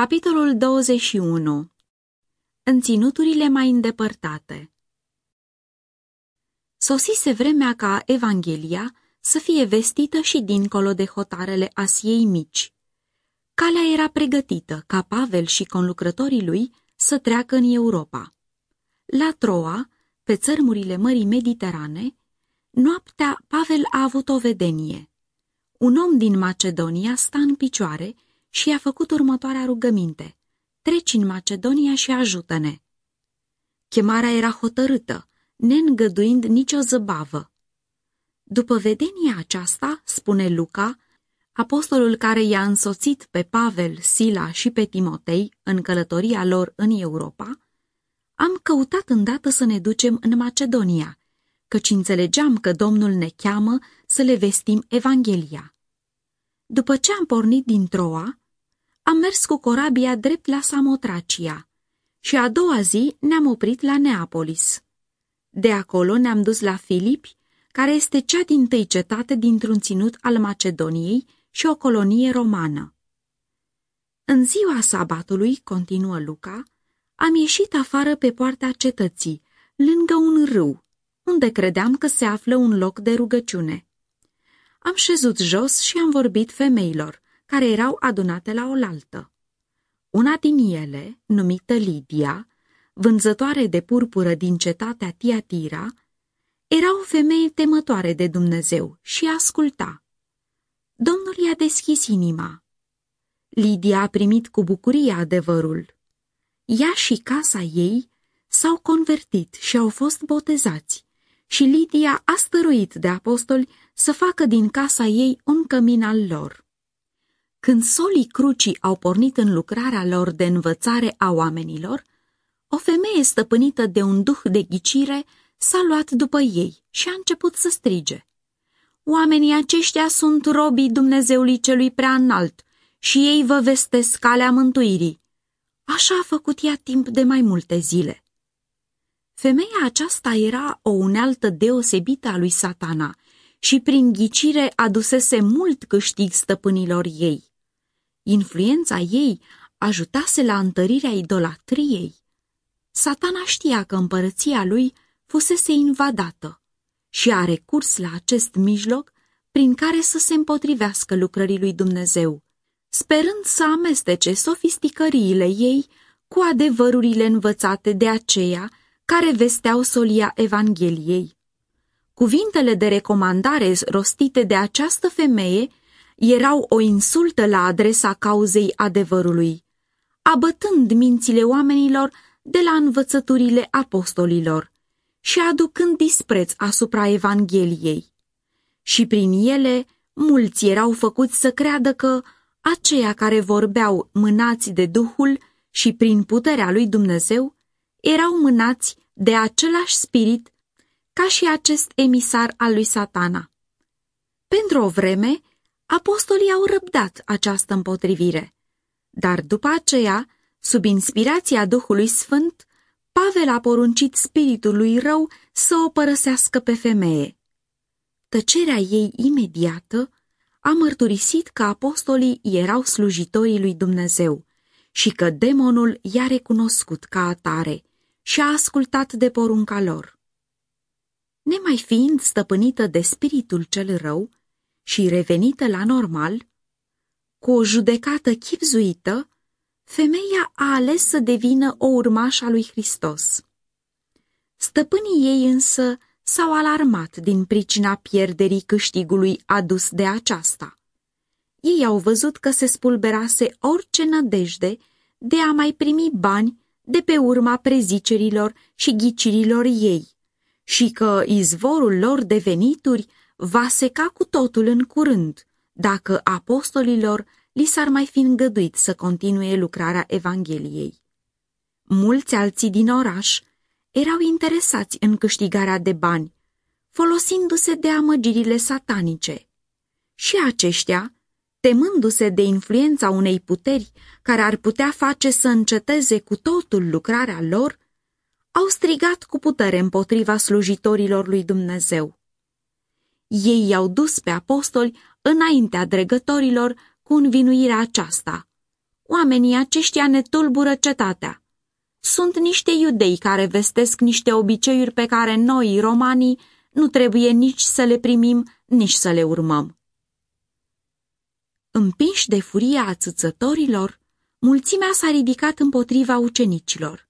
Capitolul 21 În ținuturile mai îndepărtate Sosise vremea ca Evanghelia să fie vestită și dincolo de hotarele Asiei mici. Calea era pregătită ca Pavel și conlucrătorii lui să treacă în Europa. La Troa, pe țărmurile Mării Mediterane, noaptea Pavel a avut o vedenie. Un om din Macedonia sta în picioare și i-a făcut următoarea rugăminte. Treci în Macedonia și ajută-ne. Chemarea era hotărâtă, neîngăduind nicio zăbavă. După vedenia aceasta, spune Luca, apostolul care i-a însoțit pe Pavel, Sila și pe Timotei în călătoria lor în Europa, am căutat îndată să ne ducem în Macedonia, căci înțelegeam că Domnul ne cheamă să le vestim Evanghelia. După ce am pornit din Troa, am mers cu corabia drept la Samotracia și a doua zi ne-am oprit la Neapolis. De acolo ne-am dus la Filipi, care este cea din tâi cetate dintr-un ținut al Macedoniei și o colonie romană. În ziua sabatului, continuă Luca, am ieșit afară pe poarta cetății, lângă un râu, unde credeam că se află un loc de rugăciune. Am șezut jos și am vorbit femeilor, care erau adunate la oaltă. Una din ele, numită Lidia, vânzătoare de purpură din cetatea Tiatira, era o femeie temătoare de Dumnezeu și asculta. Domnul i-a deschis inima. Lidia a primit cu bucurie adevărul. Ea și casa ei s-au convertit și au fost botezați și Lidia a stăruit de apostoli să facă din casa ei un cămin al lor. Când solii crucii au pornit în lucrarea lor de învățare a oamenilor, o femeie stăpânită de un duh de ghicire s-a luat după ei și a început să strige. Oamenii aceștia sunt robii Dumnezeului celui prea înalt și ei vă vestesc calea mântuirii. Așa a făcut ea timp de mai multe zile. Femeia aceasta era o unealtă deosebită a lui satana și prin ghicire adusese mult câștig stăpânilor ei. Influența ei ajutase la întărirea idolatriei. Satana știa că împărăția lui fusese invadată și a recurs la acest mijloc prin care să se împotrivească lucrării lui Dumnezeu, sperând să amestece sofisticăriile ei cu adevărurile învățate de aceea care vesteau solia Evangheliei. Cuvintele de recomandare rostite de această femeie erau o insultă la adresa cauzei adevărului, abătând mințile oamenilor de la învățăturile apostolilor și aducând dispreț asupra Evangheliei. Și prin ele, mulți erau făcuți să creadă că aceia care vorbeau mânați de Duhul și prin puterea lui Dumnezeu erau mânați de același spirit ca și acest emisar al lui satana. Pentru o vreme, Apostolii au răbdat această împotrivire, dar după aceea, sub inspirația Duhului Sfânt, Pavel a poruncit spiritului rău să o părăsească pe femeie. Tăcerea ei imediată a mărturisit că apostolii erau slujitorii lui Dumnezeu și că demonul i-a recunoscut ca atare și a ascultat de porunca lor. Nemai fiind stăpânită de spiritul cel rău, și revenită la normal, cu o judecată chipzuită, femeia a ales să devină o urmașă a lui Hristos. Stăpânii ei însă s-au alarmat din pricina pierderii câștigului adus de aceasta. Ei au văzut că se spulberase orice nădejde de a mai primi bani de pe urma prezicerilor și ghicirilor ei și că izvorul lor de venituri va seca cu totul în curând, dacă apostolilor li s-ar mai fi îngăduit să continue lucrarea Evangheliei. Mulți alții din oraș erau interesați în câștigarea de bani, folosindu-se de amăgirile satanice. Și aceștia, temându-se de influența unei puteri care ar putea face să înceteze cu totul lucrarea lor, au strigat cu putere împotriva slujitorilor lui Dumnezeu. Ei i-au dus pe apostoli înaintea dregătorilor cu învinuirea aceasta. oamenii aceștia ne tulbură cetatea. Sunt niște iudei care vestesc niște obiceiuri pe care noi, romanii, nu trebuie nici să le primim, nici să le urmăm. Împinși de furia ațățătorilor, mulțimea s-a ridicat împotriva ucenicilor.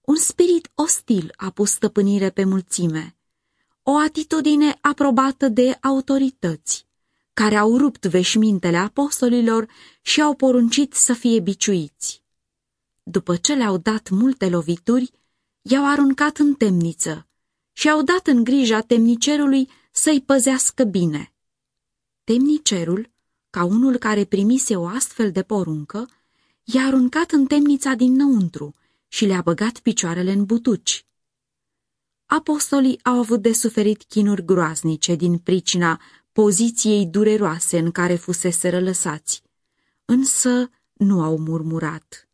Un spirit ostil a pus stăpânire pe mulțime, o atitudine aprobată de autorități, care au rupt veșmintele apostolilor și au poruncit să fie biciuiți. După ce le-au dat multe lovituri, i-au aruncat în temniță și au dat în grija temnicerului să-i păzească bine. Temnicerul, ca unul care primise o astfel de poruncă, i-a aruncat în temnița dinăuntru și le-a băgat picioarele în butuci. Apostolii au avut de suferit chinuri groaznice din pricina poziției dureroase în care fusese lăsați, însă nu au murmurat.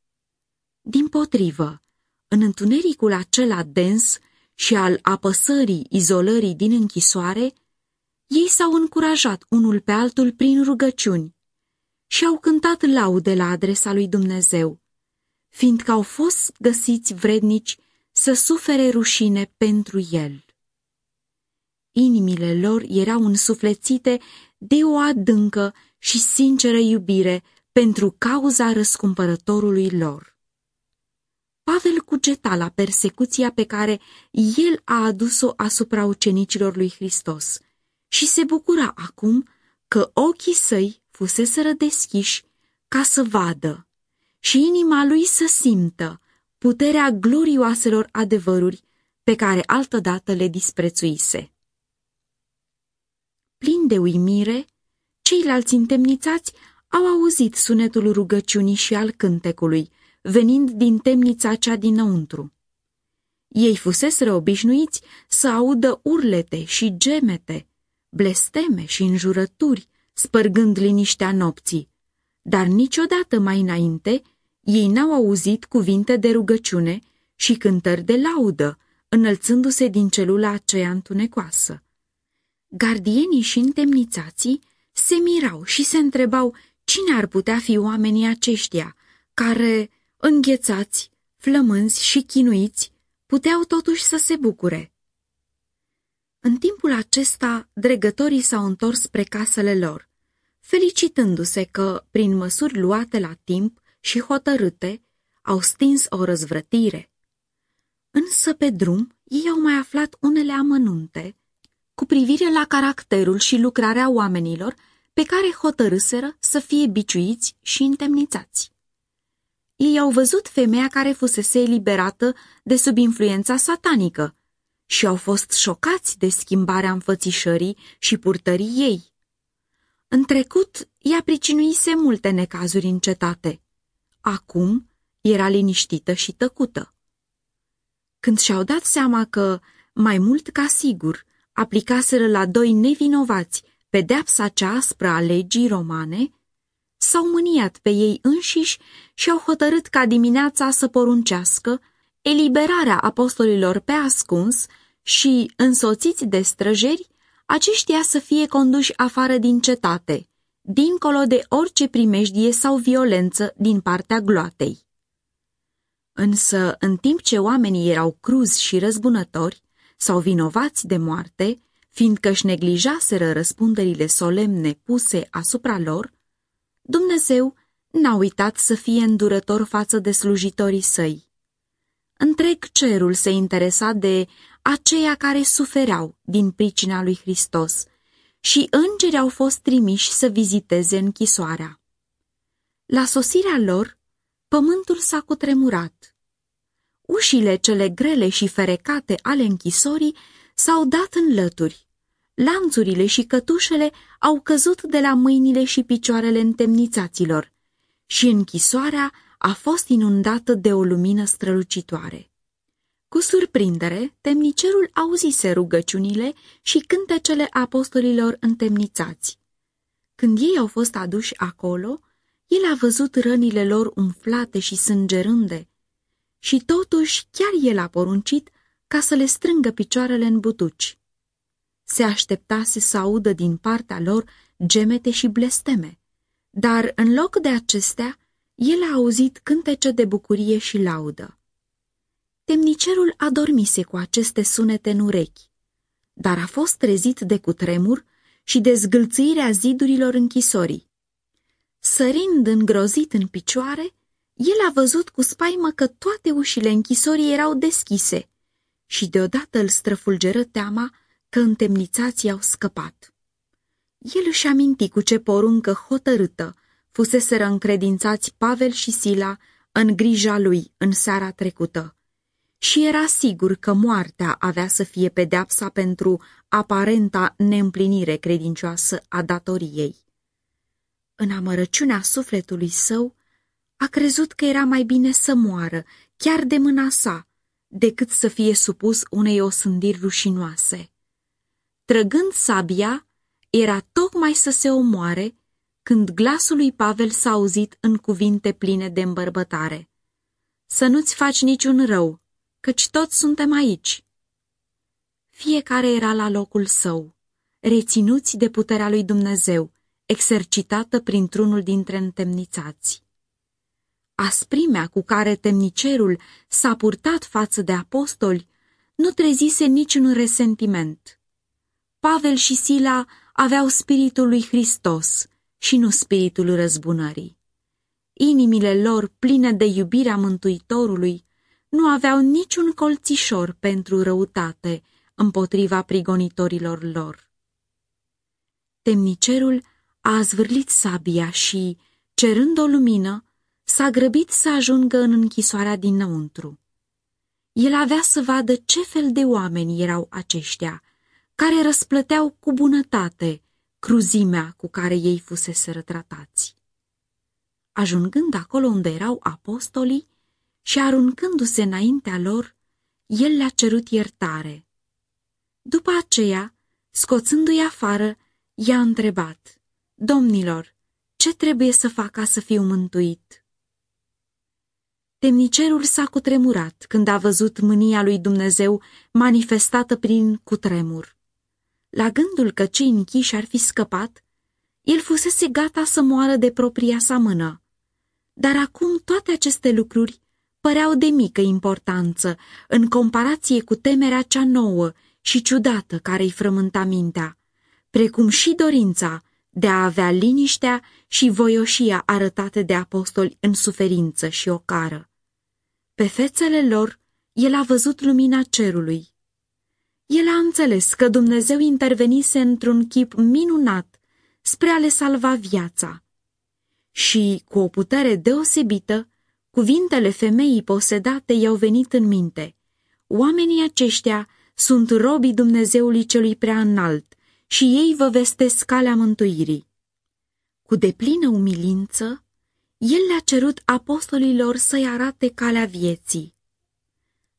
Din potrivă, în întunericul acela dens și al apăsării izolării din închisoare, ei s-au încurajat unul pe altul prin rugăciuni și au cântat laude la adresa lui Dumnezeu, fiindcă au fost găsiți vrednici să sufere rușine pentru el. Inimile lor erau însuflețite de o adâncă și sinceră iubire pentru cauza răscumpărătorului lor. Pavel cugeta la persecuția pe care el a adus-o asupra ucenicilor lui Hristos și se bucura acum că ochii săi fuseseră deschiși ca să vadă și inima lui să simtă puterea glorioaselor adevăruri pe care altădată le disprețuise. Plin de uimire, ceilalți întemnițați au auzit sunetul rugăciunii și al cântecului, venind din temnița cea dinăuntru. Ei fuseseră obișnuiți să audă urlete și gemete, blesteme și înjurături, spărgând liniștea nopții, dar niciodată mai înainte ei n-au auzit cuvinte de rugăciune și cântări de laudă, înălțându-se din celula aceea întunecoasă. Gardienii și întemnițații se mirau și se întrebau cine ar putea fi oamenii aceștia, care, înghețați, flămânzi și chinuiți, puteau totuși să se bucure. În timpul acesta, dregătorii s-au întors spre casele lor, felicitându-se că, prin măsuri luate la timp și hotărâte, au stins o răzvrătire. Însă pe drum ei au mai aflat unele amănunte cu privire la caracterul și lucrarea oamenilor pe care hotărâseră să fie biciuiți și întemnițați. Ei au văzut femeia care fusese eliberată de sub influența satanică și au fost șocați de schimbarea înfățișării și purtării ei. În trecut, ea pricinuise multe necazuri în cetate. Acum era liniștită și tăcută. Când și-au dat seama că, mai mult ca sigur, aplicaseră la doi nevinovați pedeapsa cea aspră a legii romane, s-au mâniat pe ei înșiși și au hotărât ca dimineața să poruncească eliberarea apostolilor pe ascuns și, însoțiți de străjeri, aceștia să fie conduși afară din cetate, dincolo de orice primejdie sau violență din partea gloatei. Însă, în timp ce oamenii erau cruzi și răzbunători sau vinovați de moarte, fiindcă își neglijaseră răspunderile solemne puse asupra lor, Dumnezeu n-a uitat să fie îndurător față de slujitorii săi. Întreg cerul se interesa de aceia care sufereau din pricina lui Hristos și îngeri au fost trimiși să viziteze închisoarea. La sosirea lor, pământul s-a cutremurat. Ușile cele grele și ferecate ale închisorii s-au dat în lături. Lanțurile și cătușele au căzut de la mâinile și picioarele întemnițaților și închisoarea a fost inundată de o lumină strălucitoare. Cu surprindere, temnicerul auzise rugăciunile și cântecele apostolilor întemnițați. Când ei au fost aduși acolo, el a văzut rănile lor umflate și sângerânde și totuși chiar el a poruncit ca să le strângă picioarele în butuci. Se așteptase să audă din partea lor gemete și blesteme, dar în loc de acestea, el a auzit cântece de bucurie și laudă. Temnicerul adormise cu aceste sunete în urechi, dar a fost trezit de cutremur și de zgâlțirea zidurilor închisorii. Sărind îngrozit în picioare, el a văzut cu spaimă că toate ușile închisorii erau deschise și deodată îl străfulgeră teama că întemnițații au scăpat. El își aminti cu ce poruncă hotărâtă fuseseră încredințați Pavel și Sila în grija lui în seara trecută și era sigur că moartea avea să fie pedeapsa pentru aparenta neîmplinire credincioasă a datoriei. În amărăciunea sufletului său, a crezut că era mai bine să moară, chiar de mâna sa, decât să fie supus unei osândiri rușinoase. Trăgând sabia, era tocmai să se omoare când glasul lui Pavel s-a auzit în cuvinte pline de îmbărbătare. Să nu-ți faci niciun rău, căci toți suntem aici. Fiecare era la locul său, reținuți de puterea lui Dumnezeu, exercitată printr-unul dintre întemnițați. Asprimea cu care temnicerul s-a purtat față de apostoli nu trezise niciun resentiment. Pavel și Sila aveau spiritul lui Hristos și nu spiritul răzbunării. Inimile lor, pline de iubirea Mântuitorului, nu aveau niciun colțișor pentru răutate împotriva prigonitorilor lor. Temnicerul a zvârlit sabia și, cerând o lumină, s-a grăbit să ajungă în închisoarea dinăuntru. El avea să vadă ce fel de oameni erau aceștia, care răsplăteau cu bunătate cruzimea cu care ei fusese tratați. Ajungând acolo unde erau apostolii și aruncându-se înaintea lor, el le-a cerut iertare. După aceea, scoțându-i afară, i-a întrebat, Domnilor, ce trebuie să fac ca să fiu mântuit? Temnicerul s-a cutremurat când a văzut mânia lui Dumnezeu manifestată prin cutremur. La gândul că cei închiși ar fi scăpat, el fusese gata să moară de propria sa mână. Dar acum toate aceste lucruri păreau de mică importanță în comparație cu temerea cea nouă și ciudată care îi frământa mintea, precum și dorința de a avea liniștea și voioșia arătate de apostoli în suferință și ocară. Pe fețele lor, el a văzut lumina cerului. El a înțeles că Dumnezeu intervenise într-un chip minunat spre a le salva viața. Și, cu o putere deosebită, cuvintele femeii posedate i-au venit în minte. Oamenii aceștia sunt robii Dumnezeului celui prea înalt și ei vă vestesc calea mântuirii. Cu deplină umilință, el le-a cerut apostolilor să-i arate calea vieții.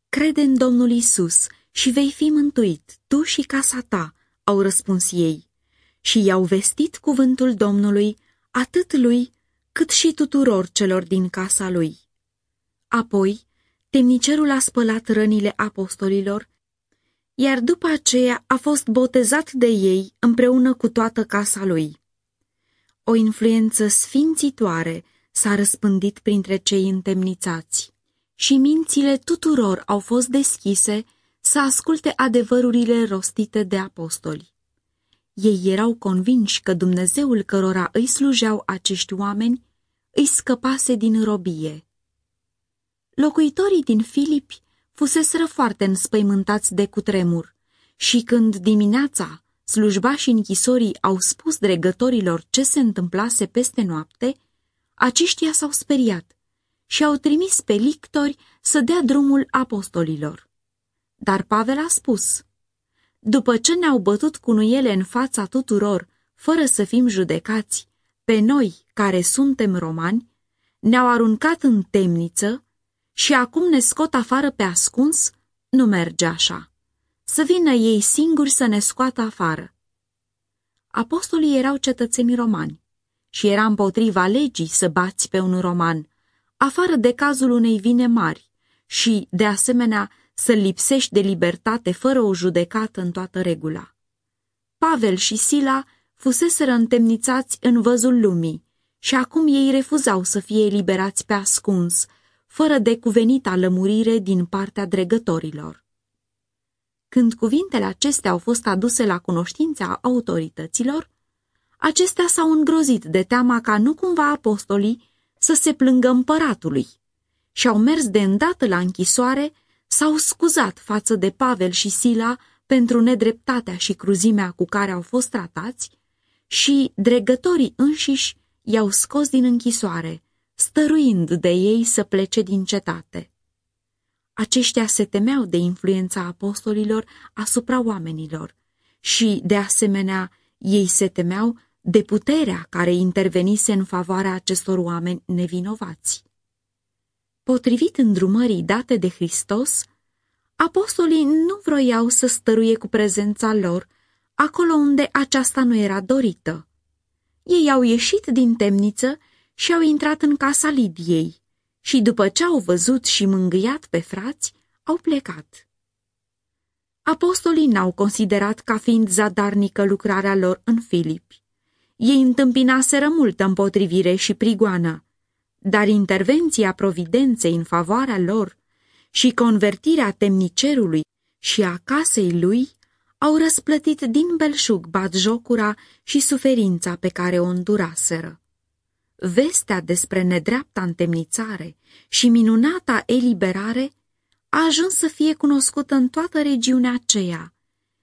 Crede în Domnul Isus și vei fi mântuit, tu și casa ta, au răspuns ei. Și i-au vestit cuvântul Domnului atât lui cât și tuturor celor din casa lui. Apoi, temnicerul a spălat rănile apostolilor, iar după aceea a fost botezat de ei împreună cu toată casa lui. O influență sfințitoare s-a răspândit printre cei întemnițați și mințile tuturor au fost deschise să asculte adevărurile rostite de apostoli. Ei erau convinși că Dumnezeul cărora îi slujeau acești oameni îi scăpase din robie. Locuitorii din Filipi fuseseră foarte înspăimântați de cutremur și când dimineața slujbașii închisorii au spus dregătorilor ce se întâmplase peste noapte, aceștia s-au speriat și au trimis pe lictori să dea drumul apostolilor. Dar Pavel a spus, după ce ne-au bătut cu nuiele în fața tuturor, fără să fim judecați, pe noi, care suntem romani, ne-au aruncat în temniță și acum ne scot afară pe ascuns, nu merge așa. Să vină ei singuri să ne scoată afară. Apostolii erau cetățeni romani și era împotriva legii să bați pe un roman, afară de cazul unei vine mari și, de asemenea, să lipsești de libertate fără o judecată în toată regula. Pavel și Sila fuseseră întemnițați în văzul lumii și acum ei refuzau să fie eliberați pe ascuns, fără de cuvenita lămurire din partea dregătorilor. Când cuvintele acestea au fost aduse la cunoștința autorităților, acestea s-au îngrozit de teama ca nu cumva apostolii să se plângă împăratului și au mers de îndată la închisoare, s-au scuzat față de Pavel și Sila pentru nedreptatea și cruzimea cu care au fost tratați și dregătorii înșiși i-au scos din închisoare, stăruind de ei să plece din cetate. Aceștia se temeau de influența apostolilor asupra oamenilor și, de asemenea, ei se temeau de puterea care intervenise în favoarea acestor oameni nevinovați. Potrivit îndrumării date de Hristos, apostolii nu vroiau să stăruie cu prezența lor acolo unde aceasta nu era dorită. Ei au ieșit din temniță și au intrat în casa Lidiei și după ce au văzut și mângâiat pe frați, au plecat. Apostolii n-au considerat ca fiind zadarnică lucrarea lor în Filipi. Ei întâmpinaseră multă împotrivire și prigoană, dar intervenția providenței în favoarea lor și convertirea temnicerului și a casei lui au răsplătit din belșug batjocura și suferința pe care o înduraseră. Vestea despre nedreapta întemnițare și minunata eliberare a ajuns să fie cunoscută în toată regiunea aceea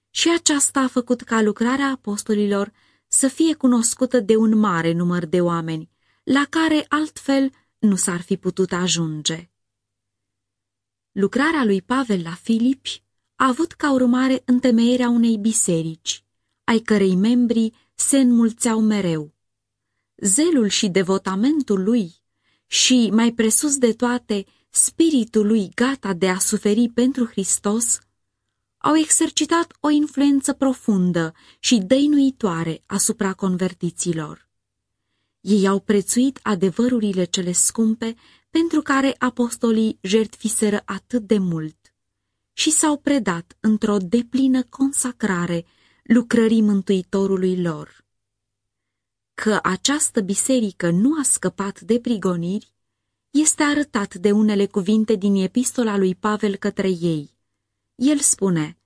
și aceasta a făcut ca lucrarea apostolilor să fie cunoscută de un mare număr de oameni, la care altfel nu s-ar fi putut ajunge. Lucrarea lui Pavel la Filipi a avut ca urmare întemeierea unei biserici, ai cărei membri se înmulțeau mereu. Zelul și devotamentul lui și, mai presus de toate, spiritul lui gata de a suferi pentru Hristos, au exercitat o influență profundă și dăinuitoare asupra convertiților. Ei au prețuit adevărurile cele scumpe pentru care apostolii jertfiseră atât de mult și s-au predat într-o deplină consacrare lucrării Mântuitorului lor. Că această biserică nu a scăpat de prigoniri este arătat de unele cuvinte din epistola lui Pavel către ei. El spune,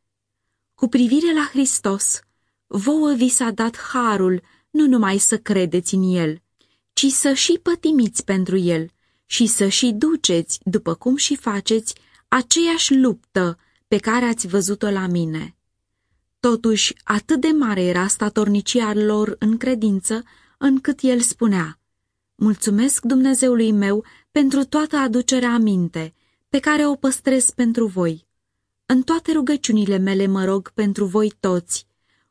Cu privire la Hristos, vouă vi s-a dat harul nu numai să credeți în El, ci să și pătimiți pentru El și să și duceți, după cum și faceți, aceeași luptă pe care ați văzut-o la mine. Totuși, atât de mare era statornicia lor în credință, încât el spunea, Mulțumesc Dumnezeului meu pentru toată aducerea aminte, pe care o păstrez pentru voi. În toate rugăciunile mele mă rog pentru voi toți,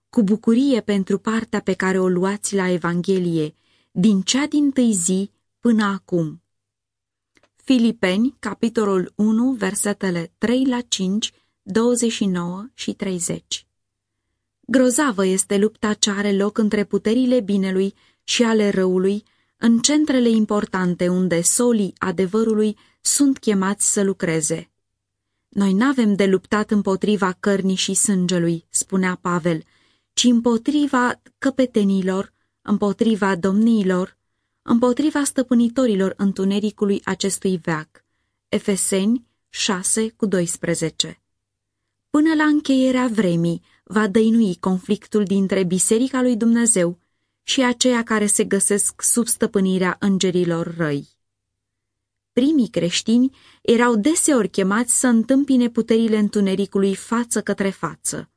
cu bucurie pentru partea pe care o luați la Evanghelie, din cea din tâi zi până acum. Filipeni, capitolul 1, versetele 3 la 5, 29 și 30 Grozavă este lupta ce are loc între puterile binelui și ale răului, în centrele importante unde solii adevărului sunt chemați să lucreze. Noi n-avem de luptat împotriva cărnii și sângelui, spunea Pavel, ci împotriva căpetenilor, împotriva domniilor, împotriva stăpânitorilor întunericului acestui veac. Efeseni 6 cu 12 Până la încheierea vremii va dăinui conflictul dintre Biserica lui Dumnezeu și aceia care se găsesc sub stăpânirea îngerilor răi. Primii creștini erau deseori chemați să întâmpine puterile întunericului față către față.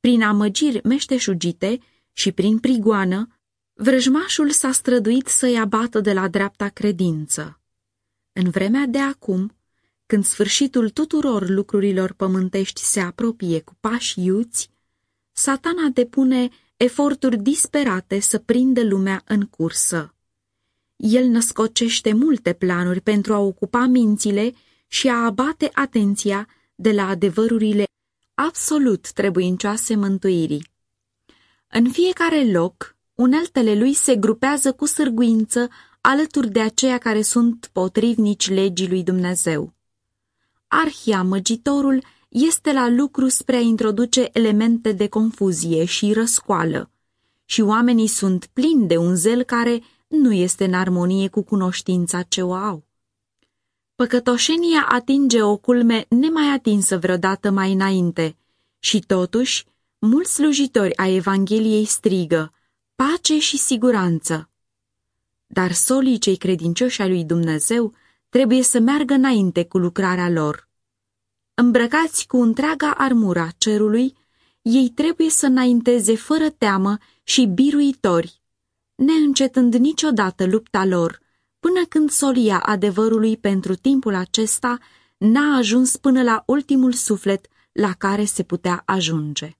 Prin amăgiri meșteșugite și prin prigoană, vrăjmașul s-a străduit să-i abată de la dreapta credință. În vremea de acum, când sfârșitul tuturor lucrurilor pământești se apropie cu pași iuți, satana depune eforturi disperate să prindă lumea în cursă. El născocește multe planuri pentru a ocupa mințile și a abate atenția de la adevărurile absolut trebuincioase mântuirii. În fiecare loc, uneltele lui se grupează cu sârguință alături de aceia care sunt potrivnici legii lui Dumnezeu. Arhia, măgitorul, este la lucru spre a introduce elemente de confuzie și răscoală și oamenii sunt plini de un zel care nu este în armonie cu cunoștința ce o au. Păcătoșenia atinge o culme nemai atinsă vreodată mai înainte și totuși mulți slujitori ai Evangheliei strigă pace și siguranță. Dar solii cei credincioși ai lui Dumnezeu trebuie să meargă înainte cu lucrarea lor. Îmbrăcați cu întreaga armura cerului, ei trebuie să înainteze fără teamă și biruitori, neîncetând niciodată lupta lor, până când solia adevărului pentru timpul acesta n-a ajuns până la ultimul suflet la care se putea ajunge.